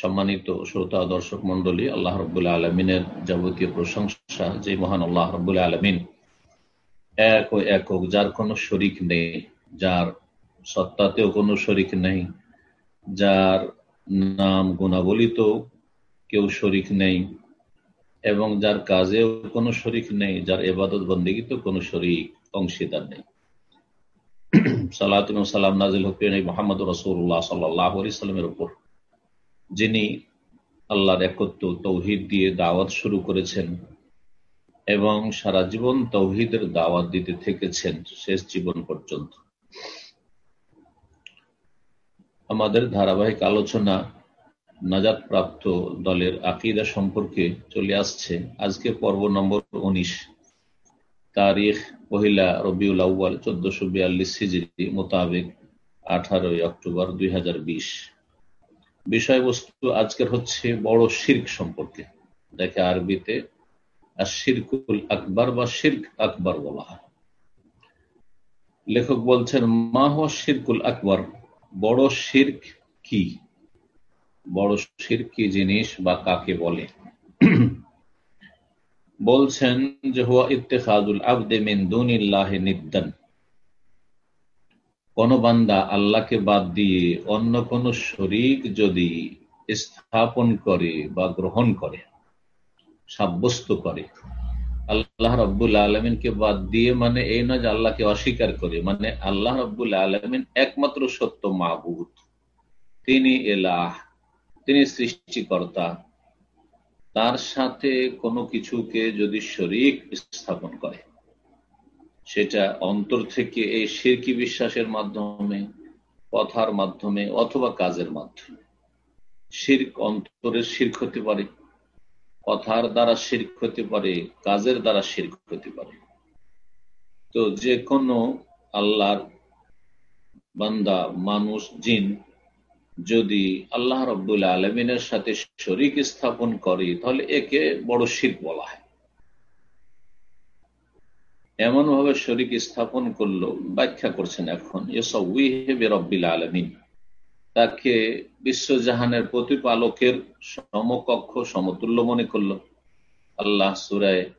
সম্মানিত শ্রোতা, দর্শক মন্ডলী আল্লাহ রবুল্লা আলমিনের যাবতীয় প্রশংসা, যে মহান আল্লাহ রবুল্লা আলমিন এক ও একক, যার কোনো শরিক নেই, যার সত্তাতেও কোনো শরিক নেই, যার নাম গুণাবলিত কেউ শরিক নেই, এবং যার কাজেও কোনো শরিক নেই, যার এবাদত বন্দীগীতে কোনো শরিক, অংশীদার নেই। সালাত সালাম নাজিল হকিন মোহাম্মদ রসুল্লাহ সাল্লাহ সাল্লামের উপর। যিনি আল্লাহর একত্র তৌহিদ দিয়ে দাওয়াত শুরু করেছেন এবং সারা জীবন তৌহিদের দাওয়াত দিতে থেকেছেন শেষ জীবন পর্যন্ত। আমাদের ধারাবাহিক আলোচনা নাজাদ প্রাপ্ত দলের আকিদা সম্পর্কে চলে আসছে। আজকে পর্ব নম্বর উনিশ। তারিখ পহিলা রবিউল আউ্বাল চোদ্দশো বিয়াল্লিশ সিজরি মোতাবেক আঠারোই অক্টোবর দুই হাজার বিশ। বিষয়বস্তু আজকের হচ্ছে বড় শির্ক সম্পর্কে। দেখে আরবিতে শিরকুল আকবর বা শির্ক আকবর বলা হয়। লেখক বলছেন, মা হওয়া শিরকুল আকবর? বড় শির্ক কি? বড় শির কি জিনিস বা কাকে বলে? বলছেন যে, হুয়া ইত্তেখাদুল আবদে মিন দুনিল্লাহ নিদ্দান। কোন বান্দা আল্লাহকে বাদ দিয়ে অন্য কোন শরিক যদি স্থাপন করে বা গ্রহণ করে, সাব্যস্ত করে, আল্লাহ রব্বুল আলমিনকে বাদ দিয়ে মানে এই নয় যে আল্লাহকে অস্বীকার করে মানে আল্লাহ রব্বুল আলমিন একমাত্র সত্য মাহবুদ তিনি এলাহ, তিনি সৃষ্টিকর্তা। তার সাথে কোনো কিছুকে যদি শরিক স্থাপন করে সেটা অন্তর থেকে এই শিরকি বিশ্বাসের মাধ্যমে, কথার মাধ্যমে অথবা কাজের মাধ্যমে। শির্ক অন্তরের শির্ক হতে পারে, কথার দ্বারা শির্ক হতে পারে, কাজের দ্বারা শির্ক হতে পারে। তো যে কোনো আল্লাহর বান্দা, মানুষ, জিন যদি আল্লাহ রব্দুল আলমিনের সাথে শরিক স্থাপন করে, তাহলে একে বড় শির বলা হয়। এমন ভাবে শরিক স্থাপন করল, ব্যাখ্যা করছেন এখন। রব্বিল আলমিন। তাকে বিশ্বজাহানের প্রতিপালকের সমকক্ষ, সমতুল্য মনে করল। আল্লাহ সুরায়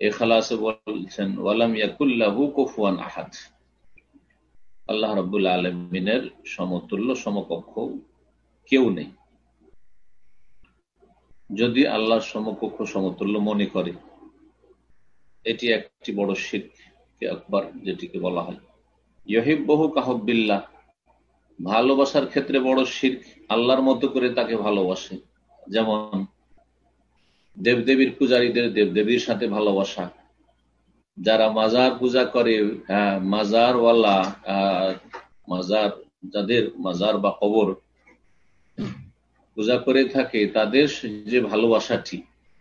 এখালাসে বলছেন, ওয়ালাম ইয়াকুল্লাহু কুফুয়ান আহাদ। আল্লাহ রব্বুল আলমিনের সমতুল্য, সমকক্ষ কেউ নেই। যদি আল্লাহর সমকক্ষ, সমতুল্য মনে করে। এটি একটি বড় শিখ আকবর যেটিকে বলা হয়। ইহিব বহু কাহবিল্লাহ ভালোবাসার ক্ষেত্রে বড় শির্ক, আল্লাহর মতো করে তাকে ভালোবাসে। যেমন দেবদেবীর পূজারীদের দেবদেবীর সাথে ভালোবাসা। যারা মাজার পূজা করে হ্যাঁ মাজারওয়ালা মাজার যাদের মাজার বা কবর পূজা করে থাকে, তাদের যে ভালোবাসাটি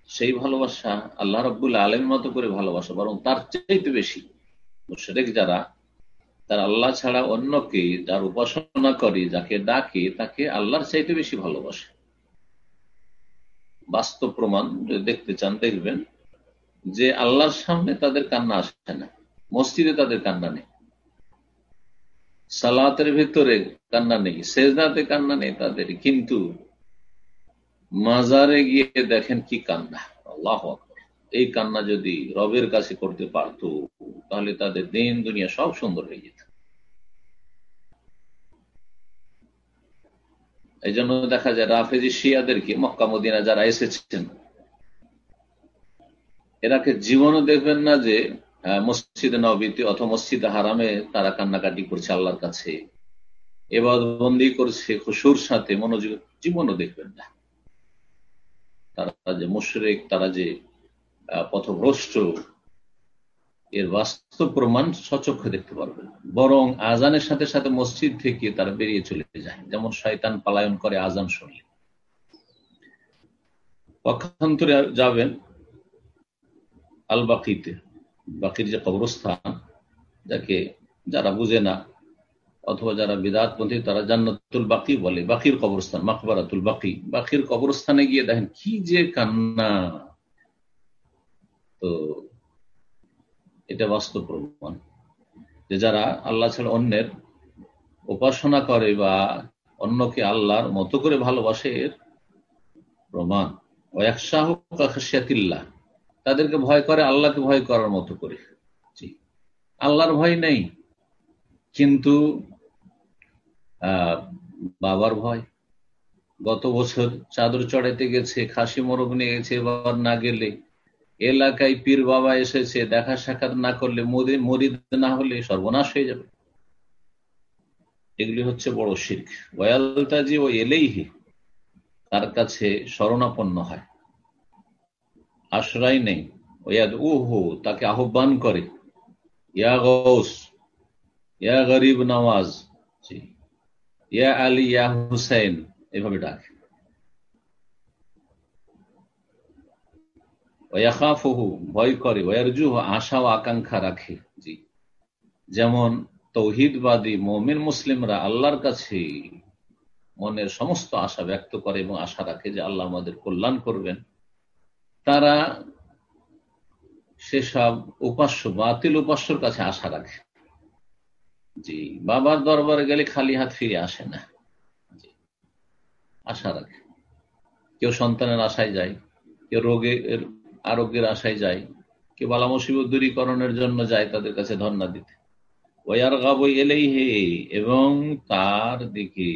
সেই ভালোবাসা আল্লাহ রব্বুল আলমের মতো করে ভালোবাসা, বরং তার চাইতে বেশি মুশরেক যারা, তার আল্লাহ ছাড়া অন্যকে যার উপাসনা করে, যাকে ডাকে, তাকে আল্লাহর চাইতে বেশি ভালোবাসে। বাস্তব প্রমাণ দেখতে চান, দেখবেন যে আল্লাহর সামনে তাদের কান্না আসে না, মসজিদে তাদের কান্না নেই, সালাতের ভিতরে কান্না নেই সেজনাতে কান্না নেই তাদের, কিন্তু মাজারে গিয়ে দেখেন কি কান্না। আল্লাহ এই কান্না যদি রবের কাছে করতে পারত, তাহলে তাদের দিন দুনিয়া সব সুন্দর হয়ে যেত। এই জন্য দেখা যায় রাফেজি শিয়াদেরকে মক্কা মদিনা যারা এসেছেন এরাকে জীবনও দেখবেন না যে মসজিদে নবীতে অথবা মসজিদে হারামে তারা কান্নাকাটি করছে আল্লাহর কাছে। এবার বন্দি করছে, খুশুর সাথে মনোযোগ জীবনও দেখবেন না। তারা যে মুশরেক, তারা যে পথভ্রষ্ট, এর বাস্তব প্রমাণ সচক্ষে দেখতে পারবেন বরং আজানের সাথে সাথে মসজিদ থেকে তারা বেরিয়ে চলে যায়। যেমন শয়তান পালায়ন করে আজান শুনলে। পক্ষান্তরে যাবেন আল বাকিতে বাকির যে কবরস্থান, যাকে যারা বুঝে না অথবা যারা বিদাতপন্থী তারা জান্নাতুল বাকি বলে। বাকির কবরস্থান, মাকবারাতুল বাকি। বাকির কবরস্থানে গিয়ে দেখেন, কি যে কান্না। তো এটা বাস্তব প্রমাণ যে যারা আল্লাহ ছাড়া অন্যের উপাসনা করে বা অন্যকে আল্লাহর মতো করে ভালোবাসে, এর প্রমাণ। কাশিয়াতিল্লাহ তাদেরকে ভয় করে, আল্লাহকে ভয় করার মতো করে। আল্লাহর ভয় নেই। কিন্তু বাবার ভয়। গত বছর চাদর চড়াইতে গেছে, খাসি মোরগ নিয়ে গেছে, এবার না গেলে। এলাকায় পীর বাবা এসেছে, দেখা সাক্ষাৎ না করলে মরিদ না হলে সর্বনাশ হয়ে যাবে। এগুলি হচ্ছে বড় শিখ ওয়ালতাজি ও এলেইহি, তার কাছে শরণাপন্ন হয়। আশ্রয় নেই। ওয়াদ উহু তাকে আহ্বান করে, ইয়া গৌস ইয়া গরিব নওয়াজ ইয়া আলী, ইয়া হুসাইন, এভাবে ডাকে। ভয় করে। ওয়ারজুহ, আশা ও আকাঙ্ক্ষা রাখে। জি। যেমন তৌহিদবাদী মোমিন মুসলিমরা আল্লাহর কাছে মনের সমস্ত আশা ব্যক্ত করে এবং আশা রাখে যে আল্লাহ আমাদের কল্যাণ করবেন। তারা সেসব উপাস্য, বাতিল উপাস্যর কাছে আশা রাখে। জি, বাবার দরবারে গেলে খালি হাত ফিরে আসে না। আশা রাখে। কেউ সন্তানের আশায় যায়, কেউ রোগের, আরোগ্যের আশায় যায়, কেউ বালা মুসিবত দূরীকরণের জন্য যায় তাদের কাছে ধর্ণা দিতে। ওয়ার গাবই এলেই হে এবং তার দিকে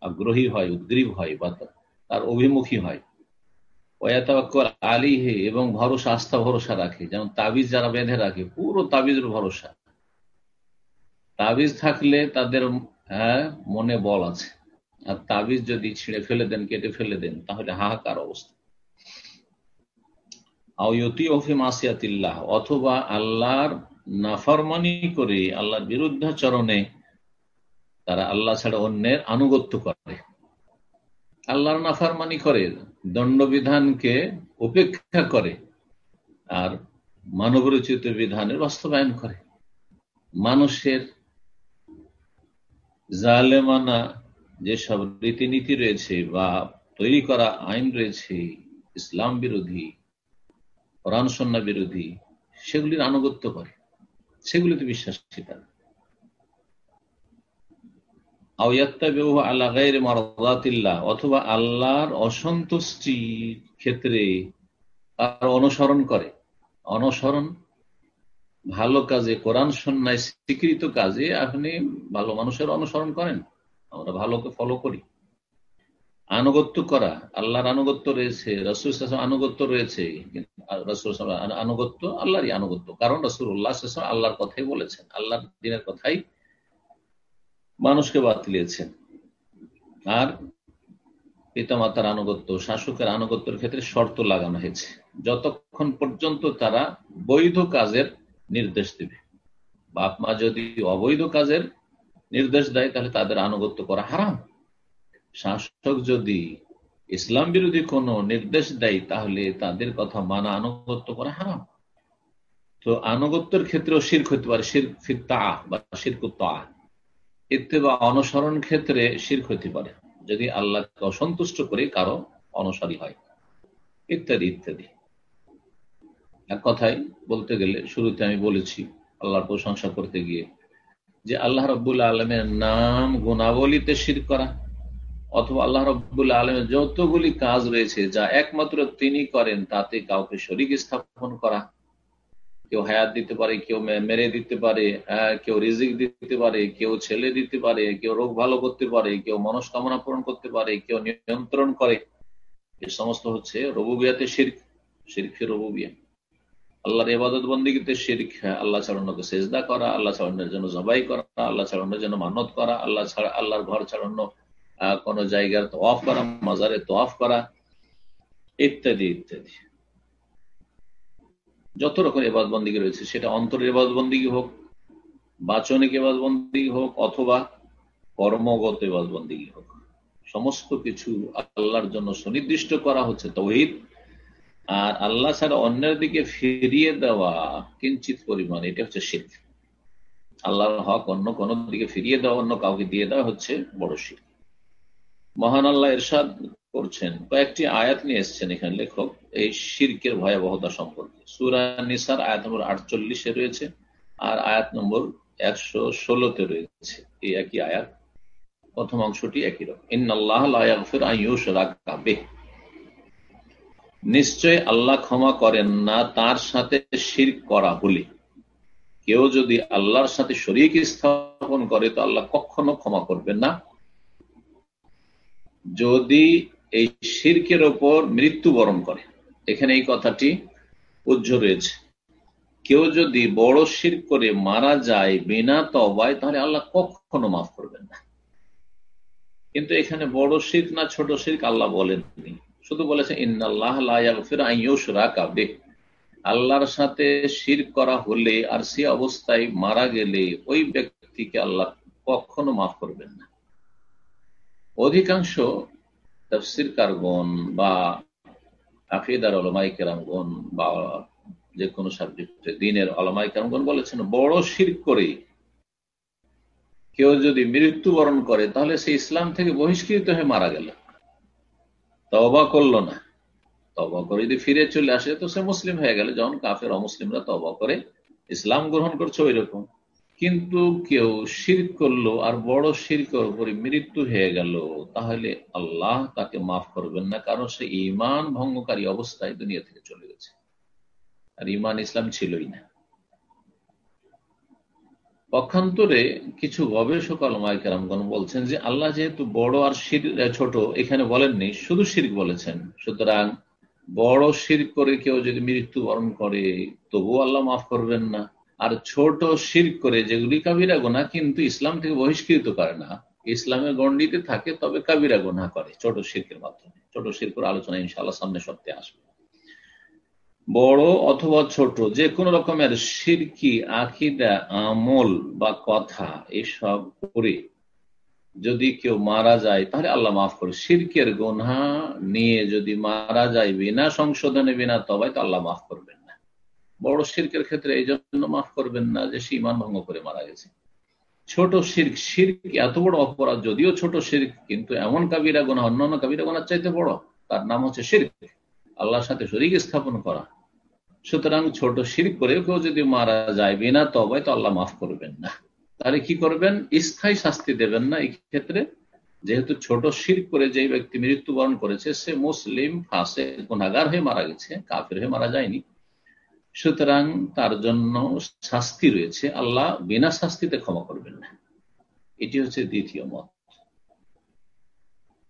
আগ্রহী হয়, উদ্গ্রীব হয়, বা তার অভিমুখী হয়। আলী হে এবং ভরসা, আস্থা, ভরসা রাখে। যেমন তাবিজ যারা বেঁধে রাখে, পুরো তাবিজের ভরসা। তাবিজ থাকলে তাদের হ্যাঁ মনে বল আছে। আর তাবিজ যদি ছিঁড়ে ফেলে দেন, কেটে ফেলে দেন, তাহলে হাহাকার অবস্থা। অথবা আল্লাহর নাফরমানি করে, আল্লাহর বিরুদ্ধাচরণে তারা আল্লাহ ছাড়া অন্যের আনুগত্য করে। আল্লাহর নাফারমানি করে, দণ্ডবিধানকে উপেক্ষা করে, আর মানবরচিত বিধানের বাস্তবায়ন করে। মানুষের জালেমানা যেসব রীতিনীতি রয়েছে বা তৈরি করা আইন রয়েছে, ইসলাম বিরোধী, কোরআন বিরোধী, সেগুলির আনুগত্য করে। সেগুলিতে বিশ্বাস তারা। অথবা আল্লাহর অসন্তুষ্টির ক্ষেত্রে তার অনুসরণ করে। অনুসরণ ভালো কাজে, কোরআন সন্ন্যায় স্বীকৃত কাজে আপনি ভালো মানুষের অনুসরণ করেন। আমরা ভালোকে ফলো করি। আনুগত্য করা, আল্লাহর আনুগত্য রয়েছে, রসুল আনুগত্য রয়েছে রসুল আনুগত্য আল্লাহরই আনুগত্য। কারণ রসুল উল্লাহ আল্লাহর কথাই বলেছেন, আল্লাহর দিনের কথাই মানুষকে বাতলিয়েছেন আর পিতামাতার আনুগত্য, শাসকের আনুগত্যের ক্ষেত্রে শর্ত লাগানো হয়েছে। যতক্ষণ পর্যন্ত তারা বৈধ কাজের নির্দেশ দিবে। বাপ মা যদি অবৈধ কাজের নির্দেশ দেয়, তাহলে তাদের আনুগত্য করা হারাম। শাসক যদি ইসলাম বিরোধী কোনো নির্দেশ দেয়, তাহলে তাদের কথা মানা, আনুগত্য করা হারাম। তো আনুগত্যের ক্ষেত্রেও শির্ক হতে পারে শির ফিত্তা বা শিরকুত্তা এতে বা অনুসরণ ক্ষেত্রে শির্ক হতে পারে। যদি আল্লাহকে অসন্তুষ্ট করে কারও অনুসারী হয়, ইত্যাদি ইত্যাদি। এক কথায় বলতে গেলে শুরুতে আমি বলেছি আল্লাহর প্রশংসা করতে গিয়ে যে আল্লাহ রব্বুল্লা আলমের নাম গুণাবলিতে শির করা। অথবা আল্লাহ রব্বুল্লা আলমের যতগুলি কাজ রয়েছে যা একমাত্র তিনি করেন, তাতে কাউকে শরিক স্থাপন করা। কেউ হায়াত দিতে পারে, কেউ মেরে দিতে পারে কেউ রিজিক দিতে পারে, কেউ ছেলে দিতে পারে, কেউ রোগ ভালো করতে পারে, কেউ মনস্কামনা পূরণ করতে পারে, কেউ নিয়ন্ত্রণ করে। এ সমস্ত হচ্ছে রবুবিয়াতে শির্ক। শির্ক রবুবিয়া। আল্লাহর এবাদত বন্দীতে শির্ক আল্লাহ ছাড়ানোকে সেজদা করা, আল্লাহ ছাড়ানোর জন্য জবাই করা, আল্লাহ ছাড়ানোর জন্য মানত করা, আল্লাহ ছাড়া, আল্লাহর ঘর ছাড়ানো কোন জায়গার তোয়াফ করা, মাজারে তোয়াফ করা, ইত্যাদি ইত্যাদি। যত রকম এবাদ বন্দী রয়েছে, সেটা অন্তরের এবাদ বন্দী হোক, বাচনিক এবাদ বন্দী হোক, অথবা কর্মগত এবাদ বন্দী হোক। সমস্ত কিছু আল্লাহর জন্য সুনির্দিষ্ট করা হচ্ছে তৌহিদ। আর আল্লাহ ছাড়া অন্যের দিকে ফিরিয়ে দেওয়া কিঞ্চিত পরিমাণ, এটা হচ্ছে শিখ আল্লাহর হক অন্য কোন দিকে ফিরিয়ে দেওয়া, অন্য কাউকে দিয়ে দেওয়া হচ্ছে বড় শিখ মহান আল্লাহ এরশাদ করছেন, কয়েকটি আয়াত নিয়ে এসছেন এখানে লেখক, এই শির্কের ভয়াবহতা সম্পর্কে। সুরা নিসার আয়াত নম্বর আটচল্লিশে রয়েছে আর আয়াত নম্বর একশো ষোলোতে রয়েছে। এই একই আয়াত, প্রথম অংশটি একই রকম। ইন্নআল্লাহ নিশ্চয় আল্লাহ ক্ষমা করেন না তার সাথে শির করা হলে। কেউ যদি আল্লাহর সাথে শরিক স্থাপন করে, তো আল্লাহ কখনো ক্ষমা করবেন না। যদি এই শির্কের ওপর মৃত্যুবরণ করে, এখানে এই কথাটি উজ্জ রয়েছে। কেউ যদি বড় শির করে মারা যায় বিনা তবায় তাহলে আল্লাহ কখনো মাফ করবেন না। কিন্তু এখানে বড় শির্ক না ছোট শির্ক আল্লাহ বলেননি। শুধু বলেছে ইন্নআল্লাহ আল্লাহর সাথে শির করা হলে আর সে অবস্থায় মারা গেলে ওই ব্যক্তিকে আল্লাহ কখনো মাফ করবেন না। অধিকাংশ তফসির কারগণ বা আফিদার অলমাই কেরামগণ বা যে কোনো সাবজেক্টে দিনের অলমাই কেরামগণ বলেছেন, বড় শির করে কেউ যদি মৃত্যুবরণ করে, তাহলে সে ইসলাম থেকে বহিষ্কৃত হয়ে মারা গেল। তবা করল না। তবা করে যদি ফিরে চলে আসে, তো সে মুসলিম হয়ে গেল। যখন কাফের অমুসলিমরা তবা করে, ইসলাম গ্রহণ করছে ওই রকম কিন্তু কেউ শির করল আর বড় শিরকের উপরে মৃত্যু হয়ে গেল, তাহলে আল্লাহ তাকে মাফ করবেন না, কারণ সে ইমান ভঙ্গকারী অবস্থায় দুনিয়া থেকে চলে গেছে। আর ইমান ইসলাম ছিলই না। পক্ষান্তরে কিছু গবেষক আলমাইকারামগণ বলছেন যে আল্লাহ যেহেতু বড় আর শির ছোট, এখানে বলেননি, শুধু শির বলেছেন। সুতরাং বড় শির করে কেউ যদি মৃত্যুবরণ করে, তবুও আল্লাহ মাফ করবেন না। আর ছোট শির করে যেগুলি কাবিরা গোনা, কিন্তু ইসলাম থেকে বহিষ্কৃত করে না। ইসলামের গণ্ডিতে থাকে, তবে কাবিরা গোনা করে ছোট শির্কের মাধ্যমে। ছোট শির্কের আলোচনা ইনশাআল্লাহ সামনে সপ্তাহে আসবে। বড় অথবা ছোট যে কোনো রকমের সিরকি, আকিদা, আমল বা কথা, এসব করে যদি কেউ মারা যায়, তাহলে আল্লাহ মাফ করে। সিরকের গোনা নিয়ে যদি মারা যায় বিনা সংশোধনে, বিনা তবাই তো আল্লাহ মাফ করবেন না। বড় শির্কের ক্ষেত্রে এই জন্য মাফ করবেন না যে সে ইমান ভঙ্গ করে মারা গেছে। ছোট শির্ক শির্ক এত বড় অপরাধ, যদিও ছোট শির্ক কিন্তু এমন কাবিরা গোনা, অন্যান্য কাবিরা গোনার চাইতে বড়, তার নাম হচ্ছে শির্ক আল্লাহর সাথে শরিক স্থাপন করা। সুতরাং ছোট শির করে কেউ যদি মারা যায় বিনা তবাই তো আল্লাহ মাফ করবেন না। তাহলে কি করবেন? স্থায়ী শাস্তি দেবেন না এই ক্ষেত্রে। যেহেতু ছোট শির করে যে ব্যক্তি মৃত্যুবরণ করেছে, সে মুসলিম ফাঁসে গুণাগার হয়ে মারা গেছে, কাফের হয়ে মারা যায়নি। সুতরাং তার জন্য শাস্তি রয়েছে। আল্লাহ বিনা শাস্তিতে ক্ষমা করবেন না। এটি হচ্ছে দ্বিতীয় মত।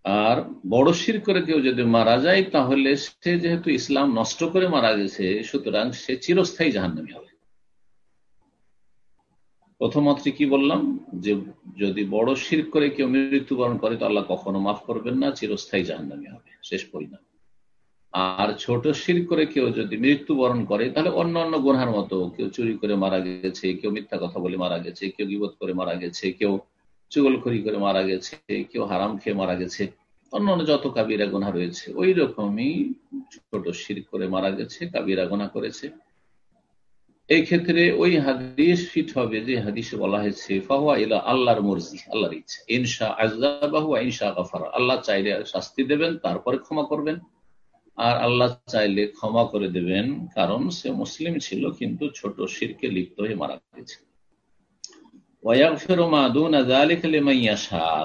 আর বড় শির করে কেউ যদি মারা যায়, তাহলে সে যেহেতু ইসলাম নষ্ট করে মারা গেছে, সুতরাং সে চিরস্থায়ী জাহান্নামী হবে। প্রথমত কি বললাম? যে যদি বড় শির করে কেউ মৃত্যুবরণ করে, তো আল্লাহ কখনো মাফ করবেন না, চিরস্থায়ী জাহান্নামী হবে, শেষ পরিণাম। আর ছোট শির করে কেউ যদি মৃত্যুবরণ করে, তাহলে অন্য অন্য গোনার মতো, কেউ চুরি করে মারা গেছে, কেউ মিথ্যা কথা বলে মারা গেছে, কেউ বিপদ করে মারা গেছে, কেউ চুগলখড়ি করে মারা গেছে, কেউ হারাম খেয়ে মারা গেছে, অন্যান্য যত কাবিরা গোনা রয়েছে, ওই রকমই ছোট শির করে মারা গেছে, কাবিরা গোনা করেছে। এই ক্ষেত্রে ওই হাদিস ফিট হবে যে হাদিসে বলা হয়েছে, ফাহুয়া ইলা আল্লাহর মর্জি, আল্লাহর ইচ্ছা। ইনশা আজদাবাহু ইনশা গাফারা। আল্লাহ চাইলে শাস্তি দেবেন, তারপরে ক্ষমা করবেন। আর আল্লাহ চাইলে ক্ষমা করে দেবেন, কারণ সে মুসলিম ছিল, কিন্তু ছোট শিরকে লিপ্ত হয়ে মারা গেছে।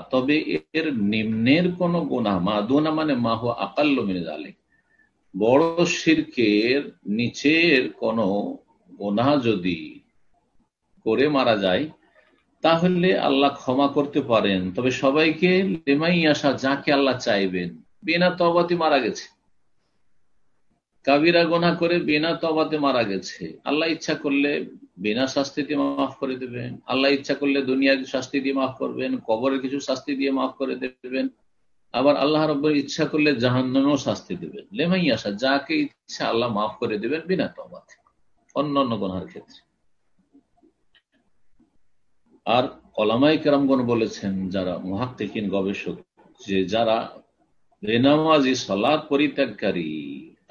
তবে এর নিম্নের কোন গুণা মাদুনা মানে মাহ জালিক বড় শিরকের নিচের কোন গোনা যদি করে মারা যায়, তাহলে আল্লাহ ক্ষমা করতে পারেন। তবে সবাইকে লেমাই আসা যাকে আল্লাহ চাইবেন, বিনা তবাতে মারা গেছে। কাবিরা গোনা করে বিনা তবাতে মারা গেছে। আল্লাহ ইচ্ছা করলে বিনা শাস্তি দিয়ে মাফ করে দেবেন। আল্লাহ ইচ্ছা করলে দুনিয়ার শাস্তি দিয়ে মাফ করবেন, কবরের কিছু শাস্তি দিয়ে মাফ করে দেবেন। আবার আল্লাহ রব্বর ইচ্ছা করলে জাহান্নামেও শাস্তি দেবেন। লেমাই আসা যাকে ইচ্ছা আল্লাহ মাফ করে দেবেন বিনা তবাতে অন্য অন্য গোনার ক্ষেত্রে। আর কলামাই কেরামগণ বলেছেন, যারা মহাক্কিন গবেষক, যে যারা বেনামাজি সলাদ পরিত্যাগকারী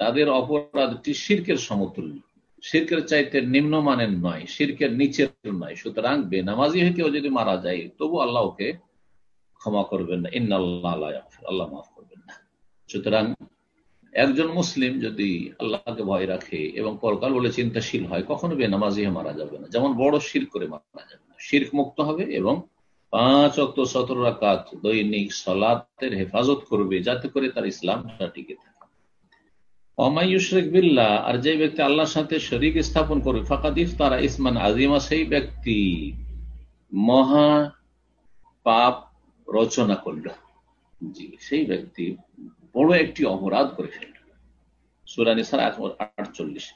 তাদের অপরাধটি শির্কের সমতুল্য। শির্কের চাইতে নিম্নমানের নয়, শির্কের নিচের নয়। সুতরাং বেনামাজি হয়ে কেউ যদি মারা যায়, তবু আল্লাহ ওকে ক্ষমা করবেন না। ইন্না আল্লাহ মাফ করবেন না। সুতরাং একজন মুসলিম যদি আল্লাহকে ভয় রাখে এবং পরকাল বলে চিন্তাশীল হয়, কখনো বেনামাজি হয়ে মারা যাবে না। যেমন বড় শির করে মারা যাবে না। শির্ক মুক্ত হবে এবং পাঁচ অক্ত সতেরো রাকাত দৈনিক সলাতের হেফাজত করবে, যাতে করে তার ইসলামটা টিকে থাকে। বিল্লা আর যে ব্যক্তি আল্লাহর সাথে শরিক স্থাপন করবে ফাঁকাদিফ তারা ইসমান আজিমা সেই ব্যক্তি মহা পাপ রচনা করল। জি, সেই ব্যক্তি বড় একটি অপরাধ করে ফেলল। সুরানিসার আটচল্লিশ।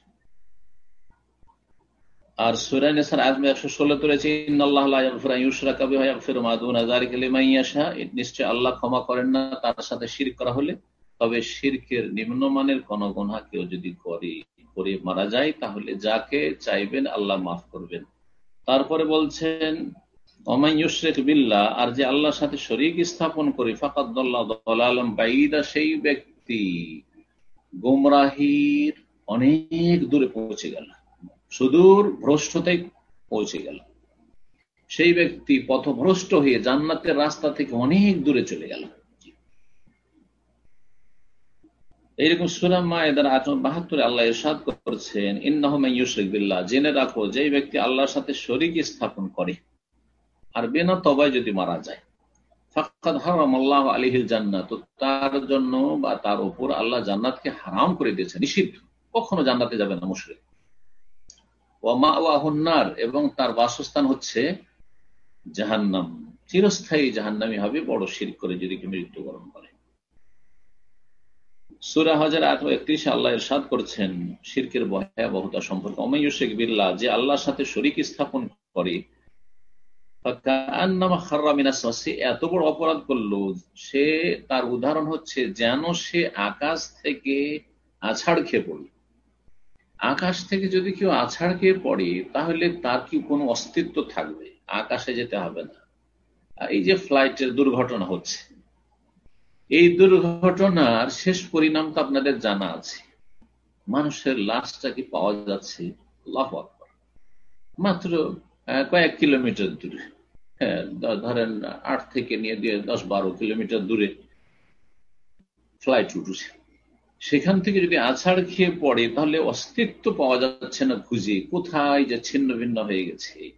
আর সুরানিসার আজমে একশো ষোলো তুলেছে নিশ্চয় আল্লাহ ক্ষমা করেন না, তার সাথে শির করা হলে তবে শিরকের নিম্নমানের কোন গোনা কেউ যদি করে করে মারা যায়, তাহলে যাকে চাইবেন আল্লাহ মাফ করবেন। তারপরে বলছেন বিল্লা আর যে আল্লাহর সাথে শরিক স্থাপন করে ফাকাদ্দাল্লাহ বাইদা সেই ব্যক্তি গোমরাহির অনেক দূরে পৌঁছে গেল। সুদূর ভ্রষ্টতাই পৌঁছে গেল। সেই ব্যক্তি পথভ্রষ্ট হয়ে জান্নাতের রাস্তা থেকে অনেক দূরে চলে গেল। এইরকম সুরাম মায়েদার আচরণ বাহাত্তরে আল্লাহ ইরশাদ করছেন ইন্নাহমাইয়ুশরিক বিল্লাহ, জেনে রাখো যে ব্যক্তি আল্লাহর সাথে শরিক স্থাপন করে আর বেনা তবায় যদি মারা যায়। হারাম তার জন্য বা তার উপর আল্লাহ জান্নাতকে হারাম করে দিয়েছে, নিষিদ্ধ। কখনো জান্নাতে যাবে না মুশরিক। ওয়ামা এবং তার বাসস্থান হচ্ছে জাহান্নাম। চিরস্থায়ী জাহান্নামি হবে, বড় শির করে যদি কেউ মৃত্যুবরণ করে। সুরা হাজার আঠারো একত্রিশে আল্লাহ ইরশাদ করছেন, শিরকের ভয়াবহতা সম্পর্কে। অমায়ুশেক বিল্লাহ, যে আল্লাহর সাথে শরিক স্থাপন করে। এত বড় অপরাধ করল, সে তার উদাহরণ হচ্ছে যেন সে আকাশ থেকে আছাড় খেয়ে পড়ল। আকাশ থেকে যদি কেউ আছাড় খেয়ে পড়ে, তাহলে তার কি কোনো অস্তিত্ব থাকবে? আকাশে যেতে হবে না। এই যে ফ্লাইটের দুর্ঘটনা হচ্ছে এই দুর্ঘটনার শেষ পরিণাম তো আপনাদের জানা আছে। মানুষের লাশটা কি পাওয়া যাচ্ছে? মাত্র কয়েক কিলোমিটার দূরে। হ্যাঁ ধরেন আট থেকে নিয়ে দিয়ে দশ বারো কিলোমিটার দূরে ফ্লাইট উঠেছে। সেখান থেকে যদি আছাড় খেয়ে পড়ে, তাহলে অস্তিত্ব পাওয়া যাচ্ছে না খুঁজে। কোথায় যে ছিন্ন ভিন্ন হয়ে গেছে?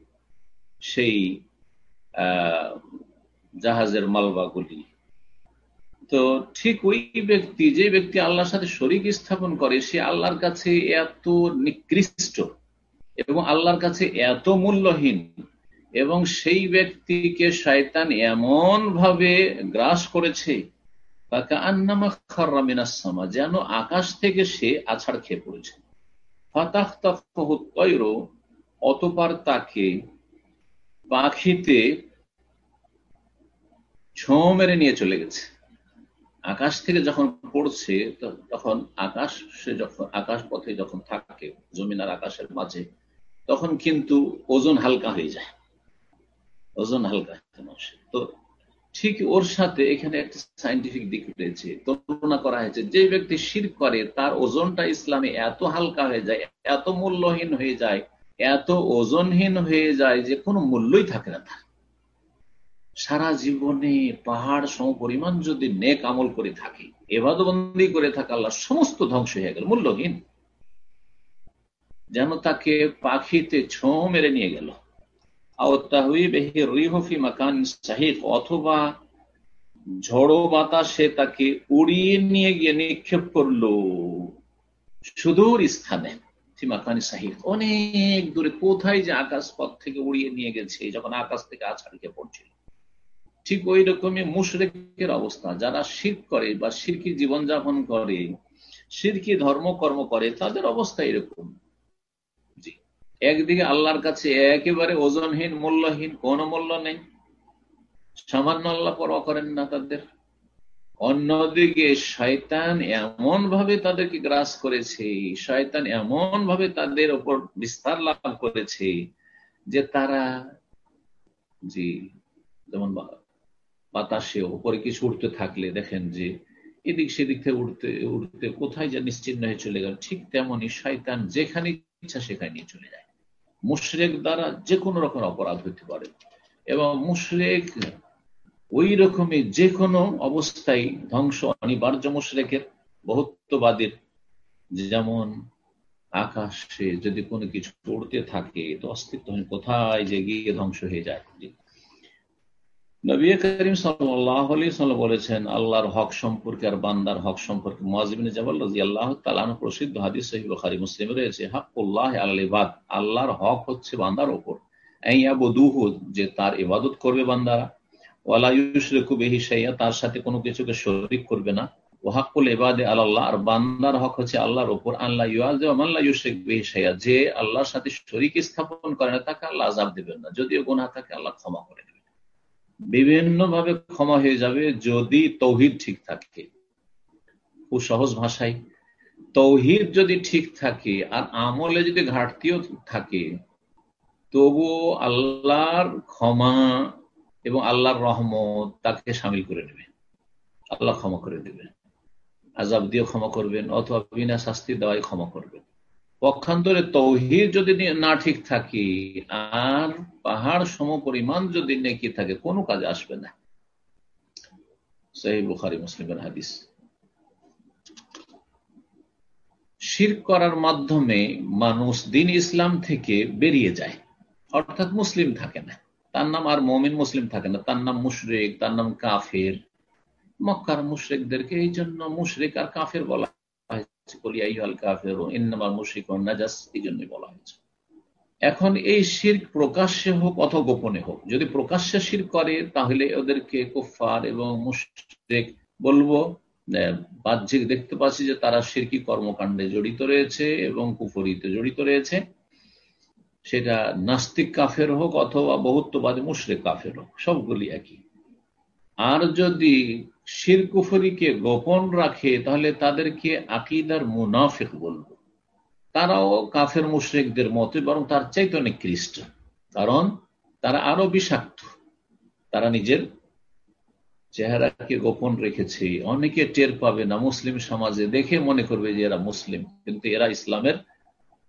সেই জাহাজের মালবাগুলি তো ঠিক ওই ব্যক্তি, যে ব্যক্তি আল্লাহর সাথে শরিক স্থাপন করে, সে আল্লাহর কাছে এত নিকৃষ্ট এবং আল্লাহর কাছে এত মূল্যহীন এবং সেই ব্যক্তিকে শয়তান এমন ভাবে গ্রাস করেছে তাকে আন্নামা খারামিনাসমা যেন আকাশ থেকে সে আছাড় খেয়ে পড়েছে। অতপার তাকে পাখিতে ছোঁ মেরে নিয়ে চলে গেছে। আকাশ থেকে যখন পড়ছে তখন আকাশ, সে যখন আকাশ পথে যখন থাকে, জমিন আর আকাশের মাঝে, তখন কিন্তু ওজন হালকা হয়ে যায়। ওজন হালকা তো ঠিক ওর সাথে এখানে একটা সাইন্টিফিক দিক রয়েছে। তুলনা করা হয়েছে, যে ব্যক্তি শির করে, তার ওজনটা ইসলামে এত হালকা হয়ে যায়, এত মূল্যহীন হয়ে যায়, এত ওজনহীন হয়ে যায় যে কোনো মূল্যই থাকে না তার। সারা জীবনে পাহাড় সম পরিমাণ যদি নেক আমল করে থাকে, এবাদবন্দি করে থাকে আল্লাহ সমস্ত ধ্বংস হয়ে গেল, মূল্যহীন। যেন তাকে পাখিতে ছো মেরে নিয়ে গেল। অথবা ঝড়ো বাতাসে তাকে উড়িয়ে নিয়ে গিয়ে নিক্ষেপ করল। সুদূর স্থানে ফিমাকানি সাহিদ অনেক দূরে, কোথায় যে আকাশ পথ থেকে উড়িয়ে নিয়ে গেছে, যখন আকাশ থেকে আছাড়িয়ে পড়ছিল। ঠিক ওই রকমই মুশরেকের অবস্থা। যারা শির করে বা শিরকি জীবনযাপন করে, শিরকি ধর্মকর্ম করে, তাদের অবস্থা এরকম। একদিকে আল্লাহর কাছে একেবারে ওজনহীন, মূল্যহীন, কোনো মূল্য নেই। সামান্য আল্লাহ পরোয়া করেন না তাদের। অন্যদিকে শয়তান এমন ভাবে তাদেরকে গ্রাস করেছে, শয়তান এমন ভাবে তাদের ওপর বিস্তার লাভ করেছে যে তারা, জি, যেমন বাতাসে উপরে কিছু উঠতে থাকলে দেখেন যে এদিক সেদিক থেকে উঠতে উঠতে কোথায় যা নিশ্চিন্ন হয়ে চলে গেল, ঠিক তেমনই শয়তান যেখানে ইচ্ছা সেখানে নিয়ে চলে যায়। মুশরেক দ্বারা যে কোনো রকম অপরাধ হতে পারে এবং মুশরেক ওই রকমই যে কোনো অবস্থায় ধ্বংস, অনিবার্য মুশরেকের বহুত্ববাদীর যেমন আকাশে যদি কোনো কিছু পড়তে থাকে, তো অস্তিত্বহীন কোথায় যে গিয়ে ধ্বংস হয়ে যায়? নবী করিম সাল্লাহ বলেছেন, আল্লাহর হক সম্পর্কে আর বান্দার হক সম্পর্কে মজিবিন জবাল রাজি আল্লাহ তালান প্রসিদ্ধ হাদিস সহিব খারি মুসলিম রয়েছে হাকুল্লাহ আল্লাহ আল্লাহর হক হচ্ছে বান্দার ওপর বধুহু যে তার ইবাদত করবে বান্দারা। ওয়ালা বেহি সাইয়া তার সাথে কোনো কিছুকে শরিক করবে না। ওহাকুল এবাদে আল্লাহ আর বান্দার হক হচ্ছে আল্লাহর ওপর আল্লাহ ইউআজ আল্লাহ বেহি সাইয়া যে আল্লাহর সাথে শরিক স্থাপন করে না, তাকে আল্লাহ আজাব দেবেন না। যদিও গোনা থাকে আল্লাহ ক্ষমা করে দেবেন। বিভিন্ন ভাবে ক্ষমা হয়ে যাবে যদি তৌহিদ ঠিক থাকে। খুব সহজ ভাষায়, তৌহিদ যদি ঠিক থাকে আর আমলে যদি ঘাটতিও থাকে, তবু আল্লাহর ক্ষমা এবং আল্লাহর রহমত তাকে সামিল করে নেবে। আল্লাহ ক্ষমা করে দেবে। আজাব দিয়ে ক্ষমা করবেন অথবা বিনা শাস্তি দেওয়াই ক্ষমা করবেন। পক্ষান্তরে তৌহিদ যদি না ঠিক থাকে, আর পাহাড় সম পরিমাণ যদি নেকি থাকে, কোনো কাজে আসবে না। সেই বুখারি মুসলিমের হাদিস। শির করার মাধ্যমে মানুষ দিন ইসলাম থেকে বেরিয়ে যায়। অর্থাৎ মুসলিম থাকে না। তার নাম আর মমিন মুসলিম থাকে না। তার নাম মুশরেক, তার নাম কাফের। মক্কার মুশরেকদেরকে এই জন্য মুশরেক আর কাফের বলা এখন এই প্রকাশ্যে হোক অথবা গোপনে হোক, যদি প্রকাশ্যে শির করে, তাহলে ওদেরকে কুফার এবং মুশরেক বলব। বাহ্যিক দেখতে পাচ্ছি যে তারা শিরকি কর্মকাণ্ডে জড়িত রয়েছে এবং কুফরিতে জড়িত রয়েছে। সেটা নাস্তিক কাফের হোক অথবা বহুত্ববাদী মুশরেক কাফের হোক, সবগুলি একই। আর যদি শির কুফরিকে গোপন রাখে, তাহলে তাদেরকে আকিদার মুনাফিক বলব। তারাও কাফের মুশ্রিকদের মতে বরং তার চাইতে অনেক খ্রিস্ট কারণ তারা আরও বিষাক্ত। তারা নিজের চেহারাকে গোপন রেখেছে। অনেকে টের পাবে না, মুসলিম সমাজে দেখে মনে করবে যে এরা মুসলিম, কিন্তু এরা ইসলামের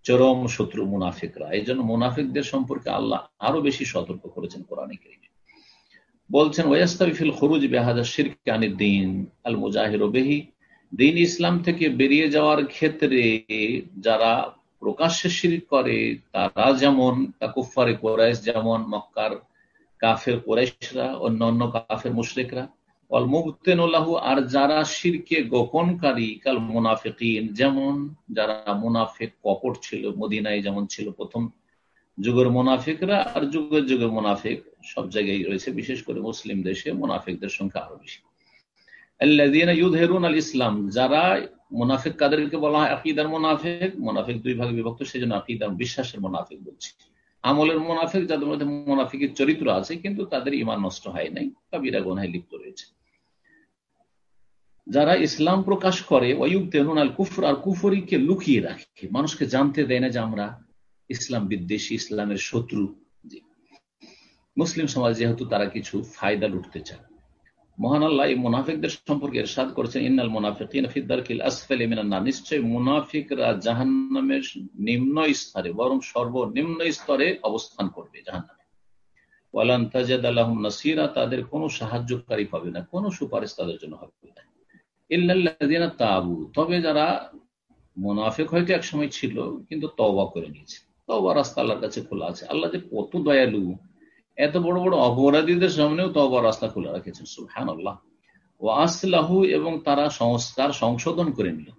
চরম শত্রু মুনাফিকরা। এই জন্য মুনাফিকদের সম্পর্কে আল্লাহ আরও বেশি সতর্ক করেছেন কোরআন করিমে। বলছেন ওয়াস্তাবিফিল খরুজ বেহাদা শিরকানি দিন আল মুজাহির বেহি। দিন ইসলাম থেকে বেরিয়ে যাওয়ার ক্ষেত্রে যারা প্রকাশ্যে শির করে, তারা যেমন কুফারে কোরাইশ যেমন, মক্কার কাফের কোরাইশরা, অন্য অন্য কাফের মুশরিকরা। অলমুবতেনুল্লাহু আর যারা শিরকে গোপনকারী, কাল মুনাফিকিন, যেমন যারা মুনাফিক কপট ছিল, মদিনায় যেমন ছিল প্রথম যুগের মুনাফিকরা আর যুগের যুগের মুনাফিক সব জায়গায় রয়েছে, বিশেষ করে মুসলিম দেশে মুনাফিকদের সংখ্যা আরও বেশি। ইসলাম যারা মুনাফিক কাদেরকে বলা হয় আকিদার মুনাফিক মুনাফিক দুই ভাগে বিভক্ত সেই জন্য আকিদার বিশ্বাসের মুনাফিক বলছি। আমলের মুনাফিক, যাদের মধ্যে মুনাফিকের চরিত্র আছে, কিন্তু তাদের ইমান নষ্ট হয় নাই কাবিরা গোনায় লিপ্ত রয়েছে। যারা ইসলাম প্রকাশ করে আল কুফর আর কুফরিকে লুকিয়ে রাখে, মানুষকে জানতে দেয় না যে আমরা ইসলাম বিদ্বেষী, ইসলামের শত্রু। মুসলিম সমাজ যেহেতু তারা কিছু ফায়দা লুটতে চায়। মহান আল্লাহ এই মুনাফিকদের সম্পর্কে এরশাদ করেছেন, ইন্নাল মুনাফিকিন ফিদ্দারকিল আসফাল মিনান্না নিশ্চয় মুনাফিকরা জাহান্নামের নিম্ন স্তরে, বরং সর্বনিম্ন স্তরে অবস্থান করবে জাহান্নামে। ওয়ালান তাজাদ আল্লাহ নাসিরা, তাদের কোনো সাহায্যকারী পাবে না, কোনো সুপারিশ তাদের জন্য হবে না। ইল্লাল্লাযিনা তাবু তবে যারা মুনাফিক হয়তো এক সময় ছিল, কিন্তু তওবা করে নিয়েছে। তওবা রাস্তা আল্লাহর কাছে খোলা আছে। আল্লাহ যে কত দয়ালু। এত বড় বড় অপরাধীদের সামনেও তওবা রাস্তা খোলা রেখেছেন, সুবহানাল্লাহ। ও আসলাহু এবং তারা সংস্কার সংশোধন করে নিল।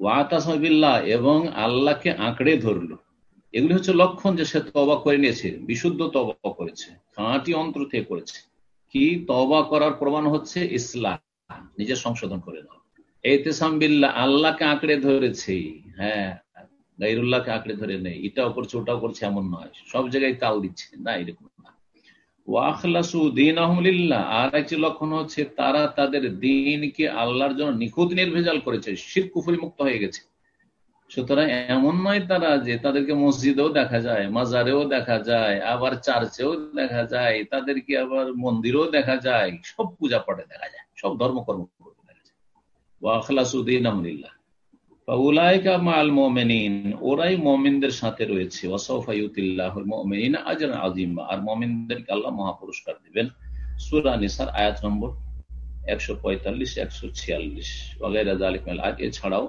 ওয়াতাসবিল্লাহ এবং আল্লাহকে আঁকড়ে ধরল। এগুলি হচ্ছে লক্ষণ যে সে তবা করে নিয়েছে, বিশুদ্ধ তবা করেছে, খাঁটি অন্তর থেকে করেছে। কি তবা করার প্রমাণ হচ্ছে ইসলাম নিজের সংশোধন করে নাও। এতেসাম বিল্লাহ আল্লাহকে আঁকড়ে ধরেছে হ্যাঁ। গাইরুল্লাহকে আঁকড়ে ধরে নেই। এটাও করছে, ওটাও করছে, এমন নয়। সব জায়গায় তাল দিচ্ছে। না, এরকম না। আর একটি লক্ষণ হচ্ছে, তারা তাদের দিনকে আল্লাহর জন্য নিখুঁত, নির্ভেজাল করেছে। শির কুফুরি মুক্ত হয়ে গেছে। সুতরাং এমন নয় তারা যে তাদেরকে মসজিদেও দেখা যায়, মাজারেও দেখা যায়, আবার চার্চেও দেখা যায়, তাদেরকে আবার মন্দিরেও দেখা যায়, সব পূজা পাঠে দেখা যায়, সব ধর্মকর্ম দেখা যায়। ওয়াখলাসুদ্দিন আমলিল্লাহ ওরাই মমিনদের সাথে রয়েছে। আর মমিনদেরকে আল্লাহ মহাপুরস্কার দিবেন। আয়াত নম্বর একশো পঁয়তাল্লিশ, একশো ছিয়াল্লিশ। এছাড়াও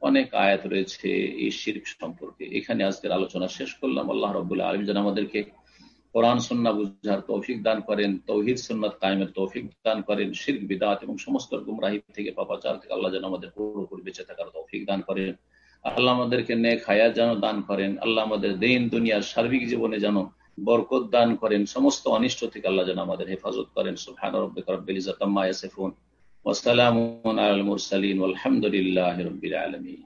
অনেক আয়াত রয়েছে এই শির্ক সম্পর্কে। এখানে আজকের আলোচনা শেষ করলাম। আল্লাহ রবুল্লাহ আলম যেন আমাদেরকে কোরআন সন্না বুঝার তৌফিক দান করেন, তৌহিদ সন্ন্যত কায়েমের তৌফিক দান করেন, শির্ক, বিদাত এবং সমস্ত গুমরাহি থেকে, পাপাচার থেকে আল্লাহ যেন আমাদের পুরোপুরি বেঁচে থাকার তৌফিক দান করেন। আল্লাহ আমাদেরকে নেক হায়াত যেন দান করেন, আল্লাহ আমাদের দিন, দুনিয়ার সার্বিক জীবনে যেন বরকত দান করেন, সমস্ত অনিষ্ট থেকে আল্লাহ যেন আমাদের হেফাজত করেন। সুবহান রব্বিকা রব্বিল ইজ্জাতি মুরসালিন, ওয়ালহামদুলিল্লাহি রাব্বিল আলামিন।